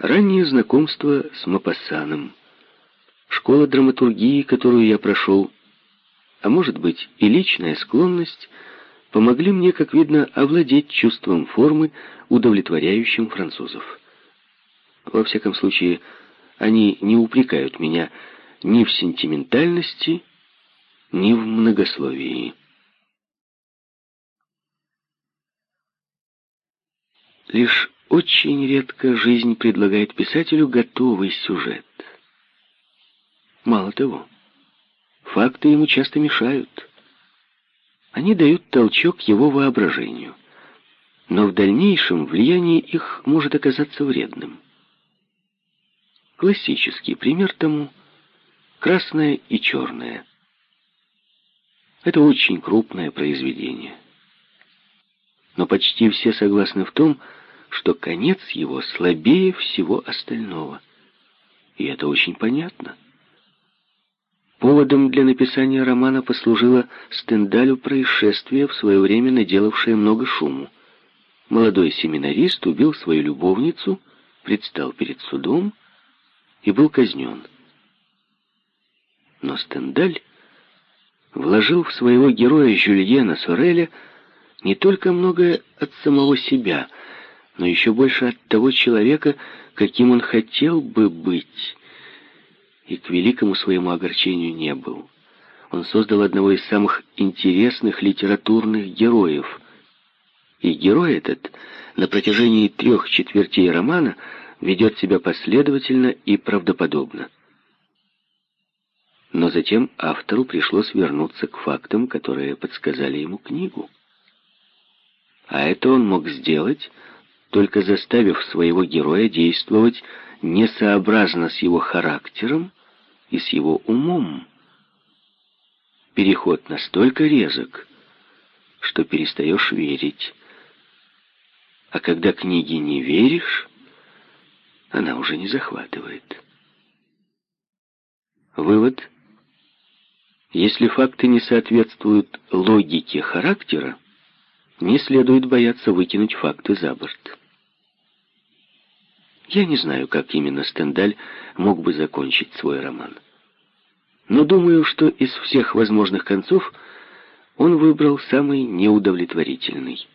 Раннее знакомство с Мапассаном, школа драматургии, которую я прошел, а может быть и личная склонность, помогли мне, как видно, овладеть чувством формы, удовлетворяющим французов. Во всяком случае, они не упрекают меня ни в сентиментальности, ни в многословии. Лишь очень редко жизнь предлагает писателю готовый сюжет. Мало того, факты ему часто мешают. Они дают толчок его воображению, но в дальнейшем влияние их может оказаться вредным. Классический пример тому — «Красное и черное». Это очень крупное произведение. Но почти все согласны в том, что конец его слабее всего остального. И это очень понятно. Поводом для написания романа послужило Стендалю происшествие, в свое время наделавшее много шуму. Молодой семинарист убил свою любовницу, предстал перед судом и был казнен. Но Стендаль вложил в своего героя Жюльена Сореля не только многое от самого себя, но еще больше от того человека, каким он хотел бы быть, и к великому своему огорчению не был. Он создал одного из самых интересных литературных героев. И герой этот на протяжении трех четвертей романа ведет себя последовательно и правдоподобно. Но затем автору пришлось вернуться к фактам, которые подсказали ему книгу. А это он мог сделать, только заставив своего героя действовать несообразно с его характером и с его умом. Переход настолько резок, что перестаешь верить. А когда книге не веришь, она уже не захватывает. Вывод — если факты не соответствуют логике характера, не следует бояться выкинуть факты за борт. Я не знаю, как именно Стендаль мог бы закончить свой роман. Но думаю, что из всех возможных концов он выбрал самый неудовлетворительный.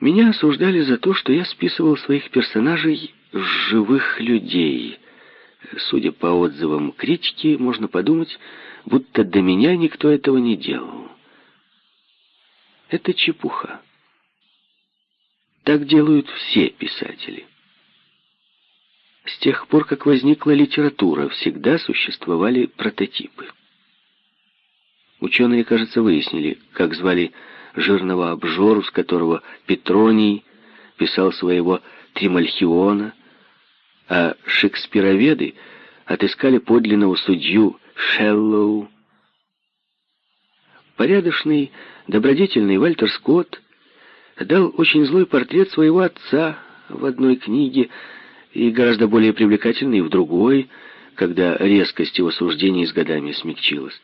Меня осуждали за то, что я списывал своих персонажей с живых людей — Судя по отзывам критики, можно подумать, будто до меня никто этого не делал. Это чепуха. Так делают все писатели. С тех пор, как возникла литература, всегда существовали прототипы. Ученые, кажется, выяснили, как звали жирного обжору, с которого Петроний писал своего Тримальхиона, а шекспироведы отыскали подлинного судью Шеллоу. Порядочный, добродетельный Вальтер Скотт дал очень злой портрет своего отца в одной книге и гораздо более привлекательный в другой, когда резкость его суждений с годами смягчилась.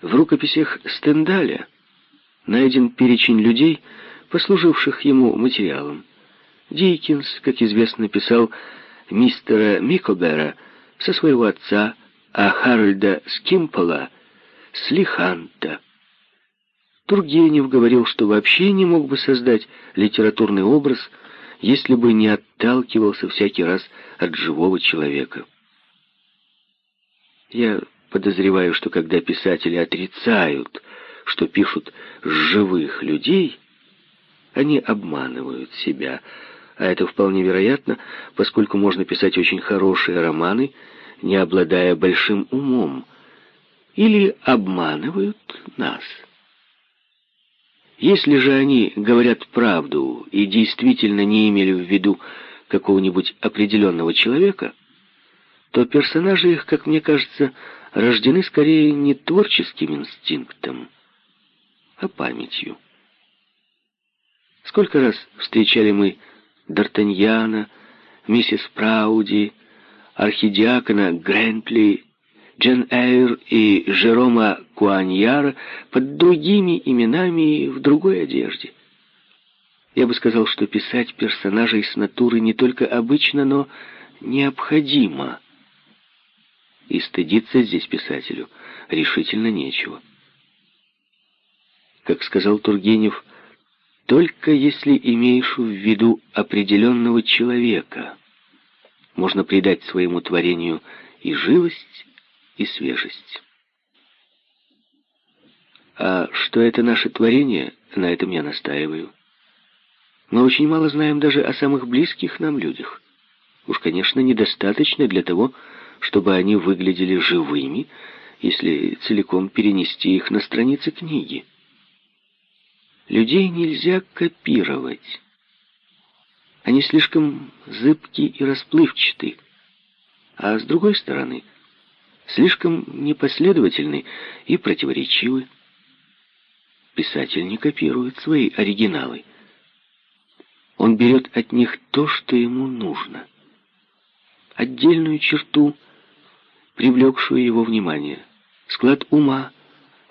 В рукописях Стендаля найден перечень людей, послуживших ему материалом. Диккенс, как известно, писал мистера Микобера со своего отца, а Харальда Скимпола с Лиханта. Тургенев говорил, что вообще не мог бы создать литературный образ, если бы не отталкивался всякий раз от живого человека. Я подозреваю, что когда писатели отрицают, что пишут живых людей, они обманывают себя, а это вполне вероятно, поскольку можно писать очень хорошие романы, не обладая большим умом, или обманывают нас. Если же они говорят правду и действительно не имели в виду какого-нибудь определенного человека, то персонажи их, как мне кажется, рождены скорее не творческим инстинктом, а памятью. Сколько раз встречали мы Д'Артаньяна, миссис Прауди, архидиакона Грентли, Джен Эйр и Жерома Куаньяра под другими именами и в другой одежде. Я бы сказал, что писать персонажей с натуры не только обычно, но необходимо. И стыдиться здесь писателю решительно нечего. Как сказал Тургенев, только если имеешь в виду определенного человека, можно придать своему творению и живость, и свежесть. А что это наше творение, на этом я настаиваю. Мы очень мало знаем даже о самых близких нам людях. Уж, конечно, недостаточно для того, чтобы они выглядели живыми, если целиком перенести их на страницы книги. Людей нельзя копировать. Они слишком зыбки и расплывчаты. А с другой стороны, слишком непоследовательны и противоречивы. Писатель не копирует свои оригиналы. Он берет от них то, что ему нужно. Отдельную черту, привлекшую его внимание, склад ума,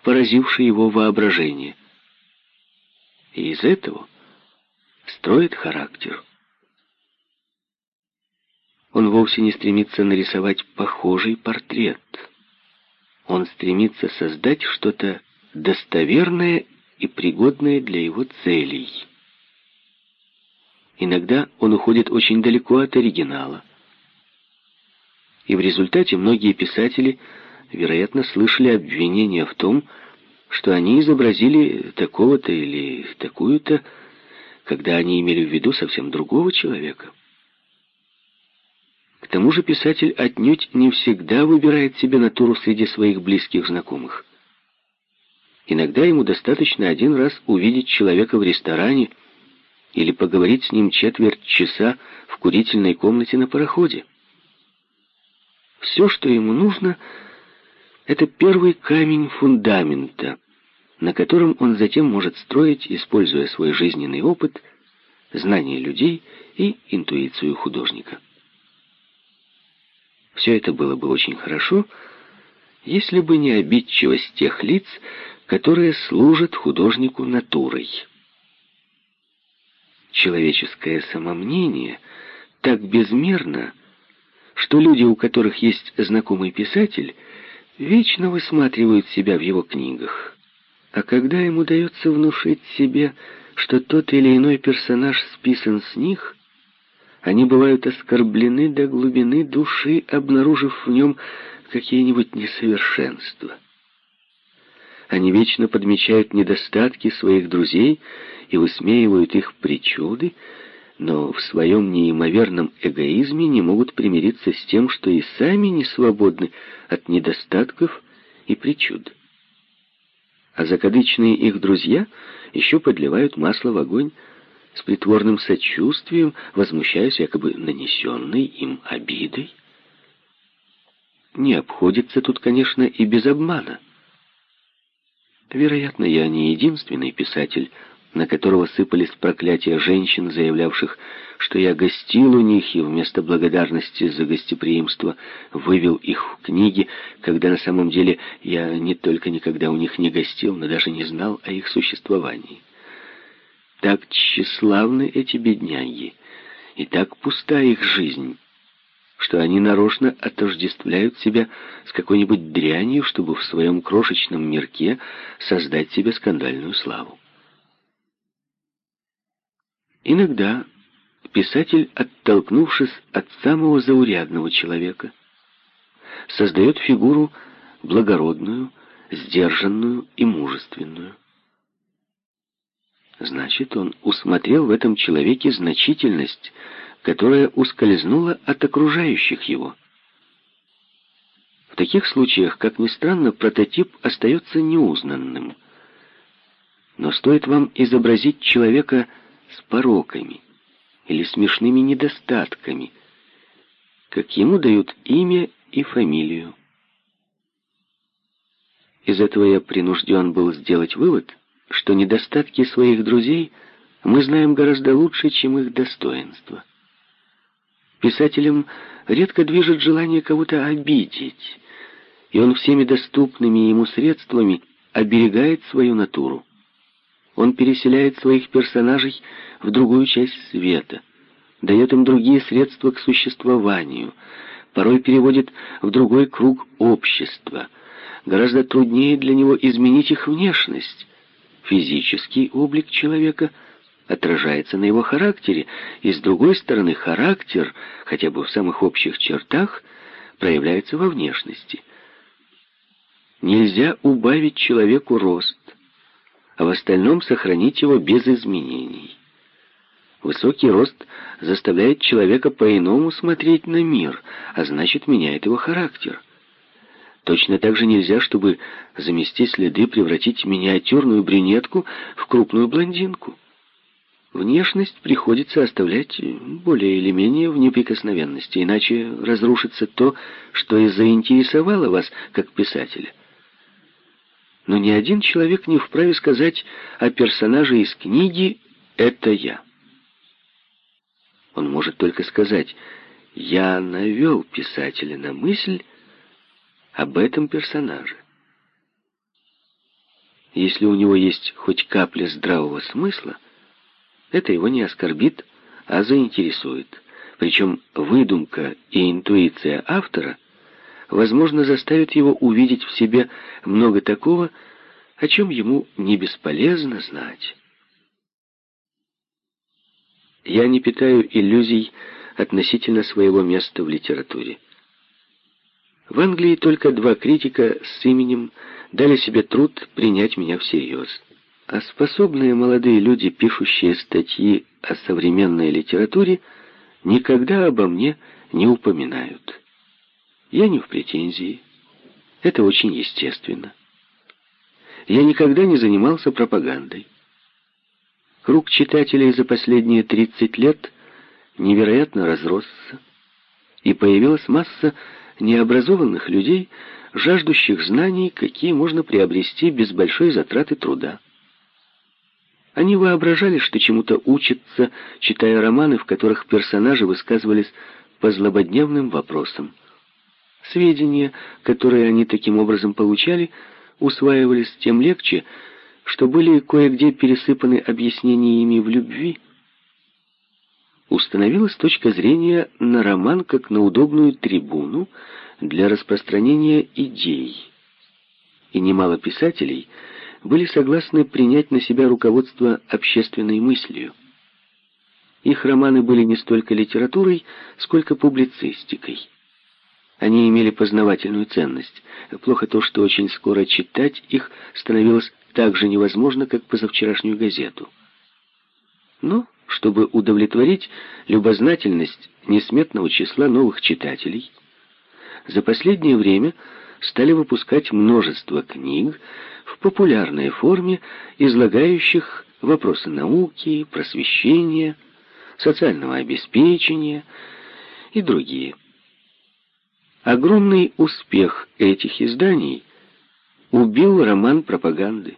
поразивший его воображение. И из этого строит характер. Он вовсе не стремится нарисовать похожий портрет. Он стремится создать что-то достоверное и пригодное для его целей. Иногда он уходит очень далеко от оригинала. И в результате многие писатели, вероятно, слышали обвинения в том, что они изобразили такого-то или такую-то, когда они имели в виду совсем другого человека. Тому же писатель отнюдь не всегда выбирает себе натуру среди своих близких знакомых. Иногда ему достаточно один раз увидеть человека в ресторане или поговорить с ним четверть часа в курительной комнате на пароходе. Все, что ему нужно, это первый камень фундамента, на котором он затем может строить, используя свой жизненный опыт, знания людей и интуицию художника. Все это было бы очень хорошо, если бы не обидчивость тех лиц, которые служат художнику натурой. Человеческое самомнение так безмерно, что люди, у которых есть знакомый писатель, вечно высматривают себя в его книгах. А когда им удается внушить себе, что тот или иной персонаж списан с них, они бывают оскорблены до глубины души, обнаружив в нем какие-нибудь несовершенства. Они вечно подмечают недостатки своих друзей и высмеивают их причуды, но в своем неимоверном эгоизме не могут примириться с тем, что и сами не свободны от недостатков и причуд. А закадычные их друзья еще подливают масло в огонь с притворным сочувствием, возмущаясь якобы нанесенной им обидой. Не обходится тут, конечно, и без обмана. Вероятно, я не единственный писатель, на которого сыпались проклятия женщин, заявлявших, что я гостил у них и вместо благодарности за гостеприимство вывел их в книги, когда на самом деле я не только никогда у них не гостил, но даже не знал о их существовании. Так тщеславны эти бедняги, и так пуста их жизнь, что они нарочно отождествляют себя с какой-нибудь дрянью, чтобы в своем крошечном мирке создать себе скандальную славу. Иногда писатель, оттолкнувшись от самого заурядного человека, создает фигуру благородную, сдержанную и мужественную. Значит, он усмотрел в этом человеке значительность, которая ускользнула от окружающих его. В таких случаях, как ни странно, прототип остается неузнанным. Но стоит вам изобразить человека с пороками или смешными недостатками, как ему дают имя и фамилию. Из этого я принужден был сделать вывод, что недостатки своих друзей мы знаем гораздо лучше, чем их достоинства. Писателем редко движет желание кого-то обидеть, и он всеми доступными ему средствами оберегает свою натуру. Он переселяет своих персонажей в другую часть света, дает им другие средства к существованию, порой переводит в другой круг общества. Гораздо труднее для него изменить их внешность. Физический облик человека отражается на его характере, и с другой стороны характер, хотя бы в самых общих чертах, проявляется во внешности. Нельзя убавить человеку рост, а в остальном сохранить его без изменений. Высокий рост заставляет человека по-иному смотреть на мир, а значит, меняет его характер. Точно так же нельзя, чтобы замести следы, превратить миниатюрную брюнетку в крупную блондинку. Внешность приходится оставлять более или менее в неприкосновенности, иначе разрушится то, что и заинтересовало вас как писателя. Но ни один человек не вправе сказать о персонаже из книги «это я». Он может только сказать «я навел писателя на мысль об этом персонаже». Если у него есть хоть капля здравого смысла, это его не оскорбит, а заинтересует. Причем выдумка и интуиция автора возможно, заставит его увидеть в себе много такого, о чем ему не бесполезно знать. Я не питаю иллюзий относительно своего места в литературе. В Англии только два критика с именем дали себе труд принять меня всерьез. А способные молодые люди, пишущие статьи о современной литературе, никогда обо мне не упоминают. Я не в претензии. Это очень естественно. Я никогда не занимался пропагандой. Круг читателей за последние 30 лет невероятно разросся, и появилась масса необразованных людей, жаждущих знаний, какие можно приобрести без большой затраты труда. Они воображали, что чему-то учатся, читая романы, в которых персонажи высказывались по злободневным вопросам. Сведения, которые они таким образом получали, усваивались тем легче, что были кое-где пересыпаны объяснениями в любви. Установилась точка зрения на роман как на удобную трибуну для распространения идей. И немало писателей были согласны принять на себя руководство общественной мыслью. Их романы были не столько литературой, сколько публицистикой. Они имели познавательную ценность. Плохо то, что очень скоро читать их становилось так же невозможно, как позавчерашнюю газету. Но, чтобы удовлетворить любознательность несметного числа новых читателей, за последнее время стали выпускать множество книг в популярной форме, излагающих вопросы науки, просвещения, социального обеспечения и другие. Огромный успех этих изданий убил роман пропаганды.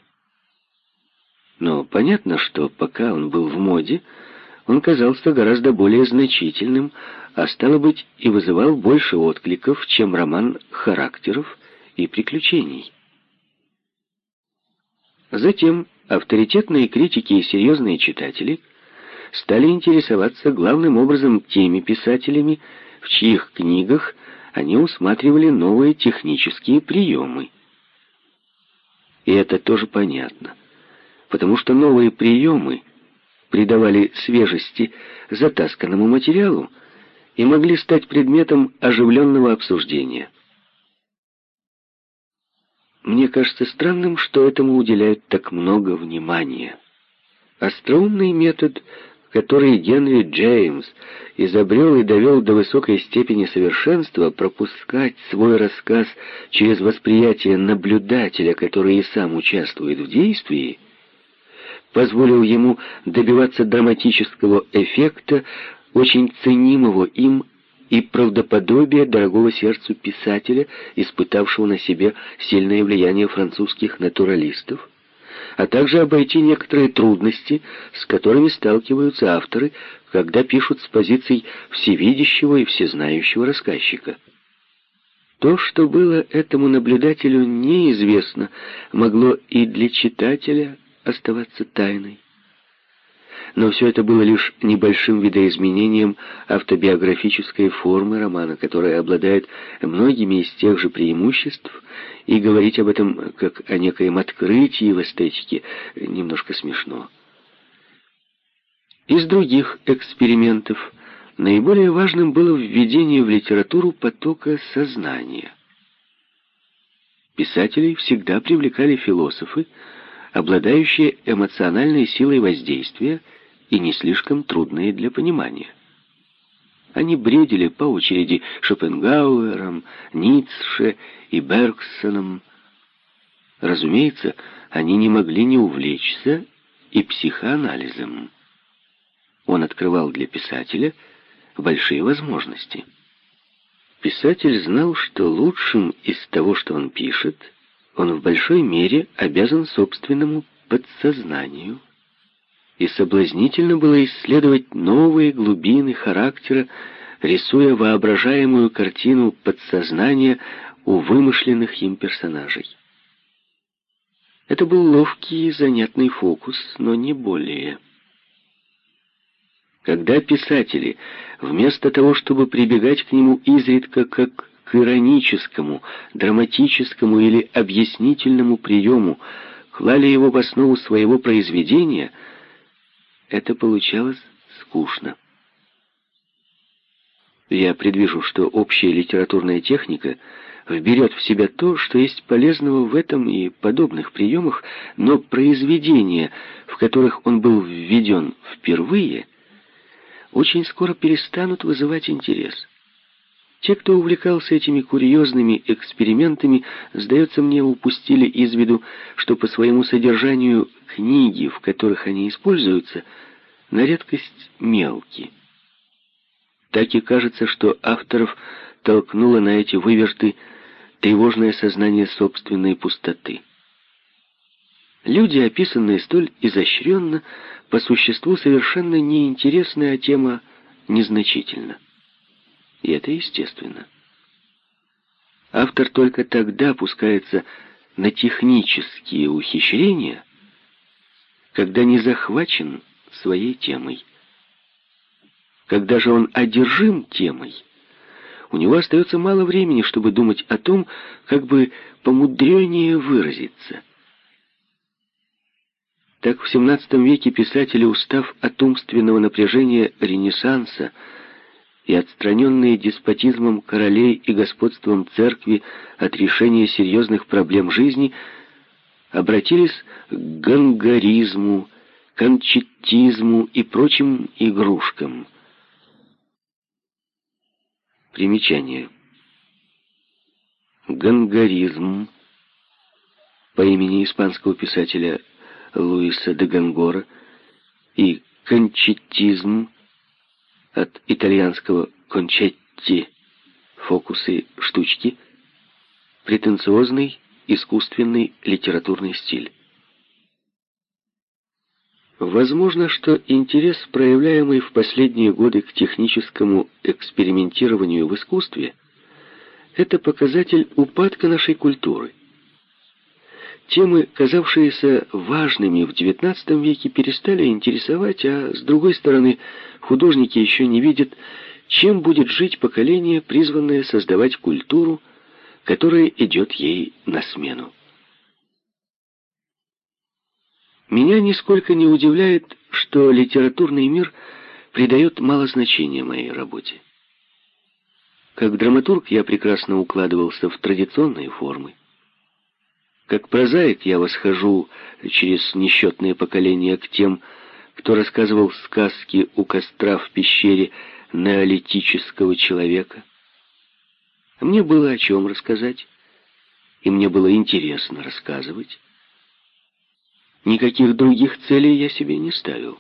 Но понятно, что пока он был в моде, он казался гораздо более значительным, а стало быть и вызывал больше откликов, чем роман характеров и приключений. Затем авторитетные критики и серьезные читатели стали интересоваться главным образом теми писателями, в чьих книгах они усматривали новые технические приемы. И это тоже понятно, потому что новые приемы придавали свежести затасканному материалу и могли стать предметом оживленного обсуждения. Мне кажется странным, что этому уделяют так много внимания. Остроумный метод который Генри Джеймс изобрел и довел до высокой степени совершенства, пропускать свой рассказ через восприятие наблюдателя, который и сам участвует в действии, позволил ему добиваться драматического эффекта, очень ценимого им и правдоподобия дорогого сердцу писателя, испытавшего на себе сильное влияние французских натуралистов, а также обойти некоторые трудности, с которыми сталкиваются авторы, когда пишут с позиций всевидящего и всезнающего рассказчика. То, что было этому наблюдателю неизвестно, могло и для читателя оставаться тайной. Но все это было лишь небольшим видоизменением автобиографической формы романа, которая обладает многими из тех же преимуществ, и говорить об этом как о некоем открытии в эстетике немножко смешно. Из других экспериментов наиболее важным было введение в литературу потока сознания. Писателей всегда привлекали философы, обладающие эмоциональной силой воздействия и не слишком трудные для понимания. Они бредили по очереди Шопенгауэром, Ницше и Бергсоном. Разумеется, они не могли не увлечься и психоанализом. Он открывал для писателя большие возможности. Писатель знал, что лучшим из того, что он пишет, он в большой мере обязан собственному подсознанию, и соблазнительно было исследовать новые глубины характера, рисуя воображаемую картину подсознания у вымышленных им персонажей. Это был ловкий и занятный фокус, но не более. Когда писатели, вместо того, чтобы прибегать к нему изредка как к ироническому, драматическому или объяснительному приему, клали его в основу своего произведения — это получалось скучно. Я предвижу, что общая литературная техника вберет в себя то, что есть полезного в этом и подобных приемах, но произведения, в которых он был введен впервые, очень скоро перестанут вызывать интерес. Те, кто увлекался этими курьезными экспериментами, сдается мне, упустили из виду, что по своему содержанию книги, в которых они используются, на редкость мелкие. Так и кажется, что авторов толкнуло на эти выверты тревожное сознание собственной пустоты. Люди, описанные столь изощренно, по существу совершенно неинтересная тема незначительна. И это естественно. Автор только тогда пускается на технические ухищрения, когда не захвачен своей темой. Когда же он одержим темой, у него остается мало времени, чтобы думать о том, как бы помудреннее выразиться. Так в XVII веке писатели, устав от умственного напряжения Ренессанса, и отстраненные деспотизмом королей и господством церкви от решения серьезных проблем жизни, обратились к гангаризму, кончетизму и прочим игрушкам. Примечание. Гангаризм по имени испанского писателя Луиса де Гангора и кончетизм от итальянского «кончетти» — фокусы, штучки, претенциозный, искусственный литературный стиль. Возможно, что интерес, проявляемый в последние годы к техническому экспериментированию в искусстве, это показатель упадка нашей культуры – Темы, казавшиеся важными в XIX веке, перестали интересовать, а с другой стороны, художники еще не видят, чем будет жить поколение, призванное создавать культуру, которая идет ей на смену. Меня нисколько не удивляет, что литературный мир придает мало значения моей работе. Как драматург я прекрасно укладывался в традиционные формы. Как прозаик я восхожу через несчетные поколения к тем, кто рассказывал сказки у костра в пещере неолитического человека. Мне было о чем рассказать, и мне было интересно рассказывать. Никаких других целей я себе не ставил.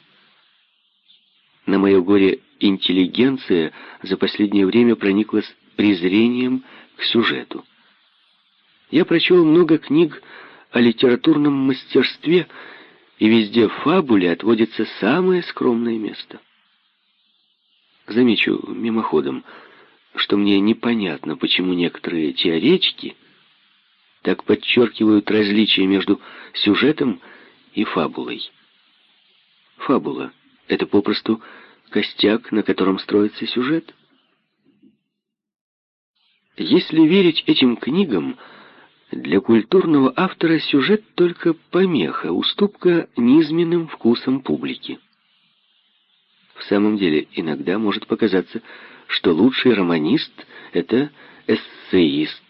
На мое горе интеллигенция за последнее время прониклась презрением к сюжету. Я прочел много книг о литературном мастерстве, и везде фабуле отводится самое скромное место. Замечу мимоходом, что мне непонятно, почему некоторые теоретики так подчеркивают различия между сюжетом и фабулой. Фабула — это попросту костяк, на котором строится сюжет. Если верить этим книгам, для культурного автора сюжет только помеха, уступка низменным вкусам публики. В самом деле, иногда может показаться, что лучший романист — это эссеист,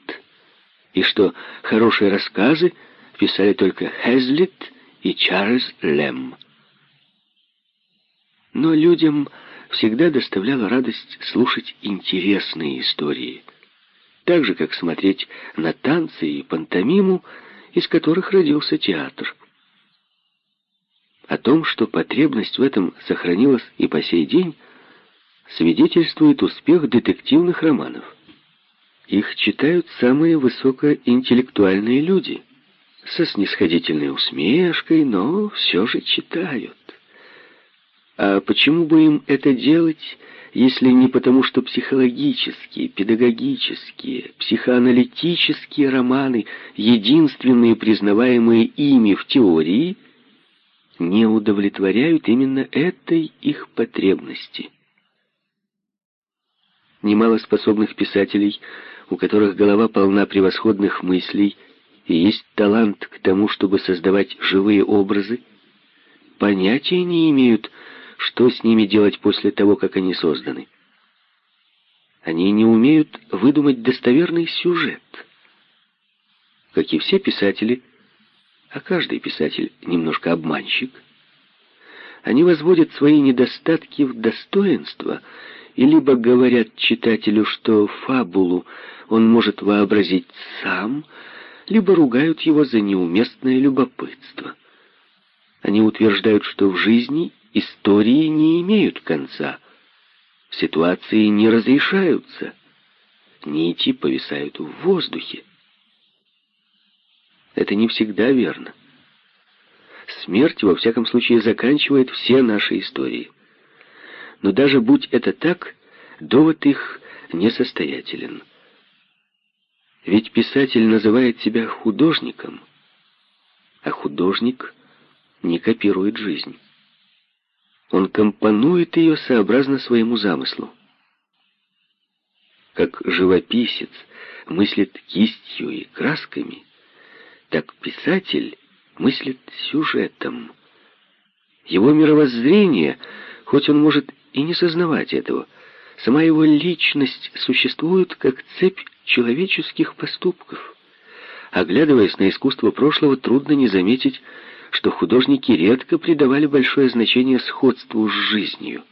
и что хорошие рассказы писали только Хезлит и Чарльз Лем. Но людям всегда доставляла радость слушать интересные истории, так же, как смотреть на танцы и пантомиму, из которых родился театр. О том, что потребность в этом сохранилась и по сей день, свидетельствует успех детективных романов. Их читают самые высокоинтеллектуальные люди, со снисходительной усмешкой, но все же читают. А почему бы им это делать, если не потому, что психологические, педагогические, психоаналитические романы, единственные признаваемые ими в теории, не удовлетворяют именно этой их потребности? Немало способных писателей, у которых голова полна превосходных мыслей и есть талант к тому, чтобы создавать живые образы, понятия не имеют, что с ними делать после того, как они созданы. Они не умеют выдумать достоверный сюжет. Как и все писатели, а каждый писатель немножко обманщик, они возводят свои недостатки в достоинство и либо говорят читателю, что фабулу он может вообразить сам, либо ругают его за неуместное любопытство. Они утверждают, что в жизни истории не имеют конца, ситуации не разрешаются, нити повисают в воздухе. Это не всегда верно. Смерть, во всяком случае, заканчивает все наши истории. Но даже будь это так, довод их несостоятелен. Ведь писатель называет себя художником, а художник не копирует жизнь. Он компонует ее сообразно своему замыслу. Как живописец мыслит кистью и красками, так писатель мыслит сюжетом. Его мировоззрение, хоть он может и не сознавать этого, сама его личность существует как цепь человеческих поступков. Оглядываясь на искусство прошлого, трудно не заметить, что художники редко придавали большое значение сходству с жизнью.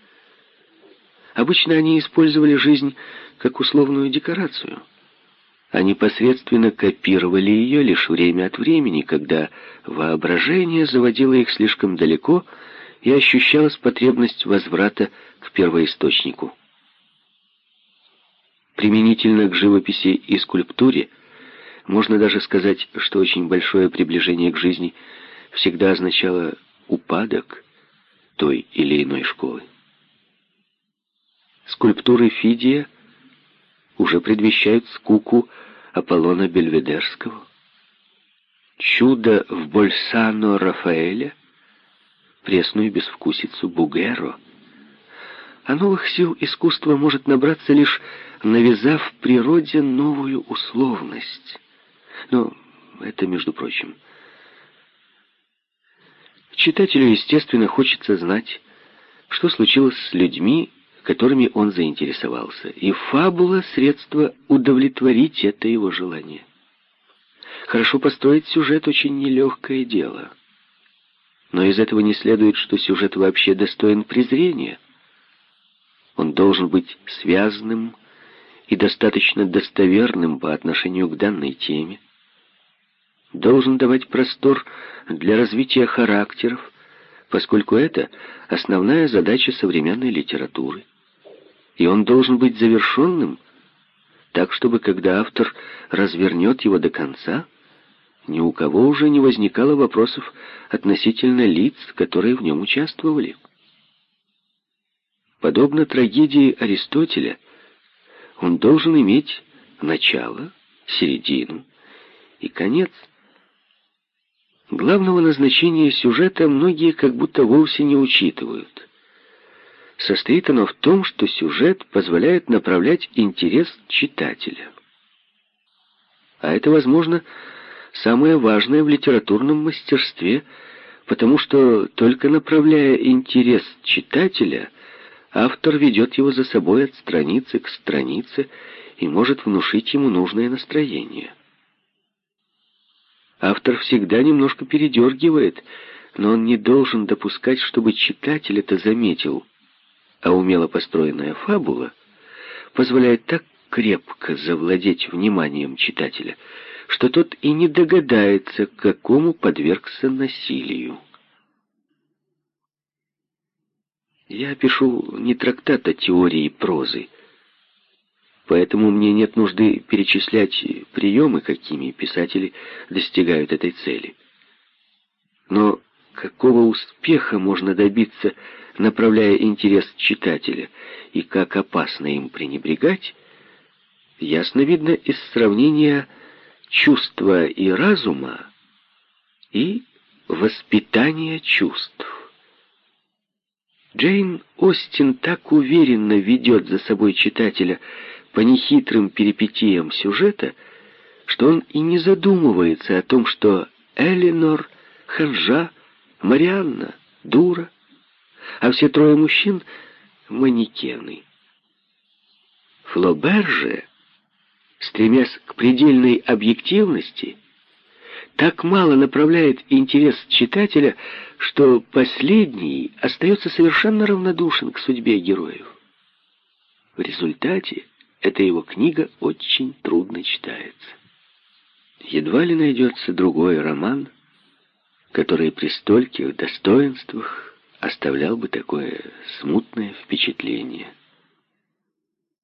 Обычно они использовали жизнь как условную декорацию, а непосредственно копировали ее лишь время от времени, когда воображение заводило их слишком далеко и ощущалась потребность возврата к первоисточнику. Применительно к живописи и скульптуре можно даже сказать, что очень большое приближение к жизни всегда означало упадок той или иной школы. Скульптуры Фидия уже предвещают скуку Аполлона Бельведерского. Чудо в Больсано Рафаэля, пресную безвкусицу Бугеро. А новых сил искусства может набраться лишь навязав природе новую условность. Но это, между прочим. Читателю, естественно, хочется знать, что случилось с людьми, которыми он заинтересовался, и фабула — средство удовлетворить это его желание. Хорошо построить сюжет — очень нелегкое дело. Но из этого не следует, что сюжет вообще достоин презрения. Он должен быть связанным, и достаточно достоверным по отношению к данной теме, должен давать простор для развития характеров, поскольку это основная задача современной литературы. И он должен быть завершенным, так чтобы, когда автор развернет его до конца, ни у кого уже не возникало вопросов относительно лиц, которые в нем участвовали. Подобно трагедии Аристотеля, он должен иметь начало, середину и конец. Главного назначения сюжета многие как будто вовсе не учитывают. Состоит оно в том, что сюжет позволяет направлять интерес читателя. А это, возможно, самое важное в литературном мастерстве, потому что только направляя интерес читателя, автор ведет его за собой от страницы к странице и может внушить ему нужное настроение. Автор всегда немножко передергивает, но он не должен допускать, чтобы читатель это заметил. А умело построенная фабула позволяет так крепко завладеть вниманием читателя, что тот и не догадается, к какому подвергся насилию. Я пишу не трактат о теории прозы, Поэтому мне нет нужды перечислять приемы, какими писатели достигают этой цели. Но какого успеха можно добиться, направляя интерес читателя, и как опасно им пренебрегать, ясно видно из сравнения чувства и разума и воспитания чувств. Джейн Остин так уверенно ведет за собой читателя, по нехитрым перипетиям сюжета, что он и не задумывается о том, что Эленор, Ханжа, Марианна, дура, а все трое мужчин — манекены. Флобер же, стремясь к предельной объективности, так мало направляет интерес читателя, что последний остается совершенно равнодушен к судьбе героев. В результате эта его книга очень трудно читается. Едва ли найдется другой роман, который при стольких достоинствах оставлял бы такое смутное впечатление.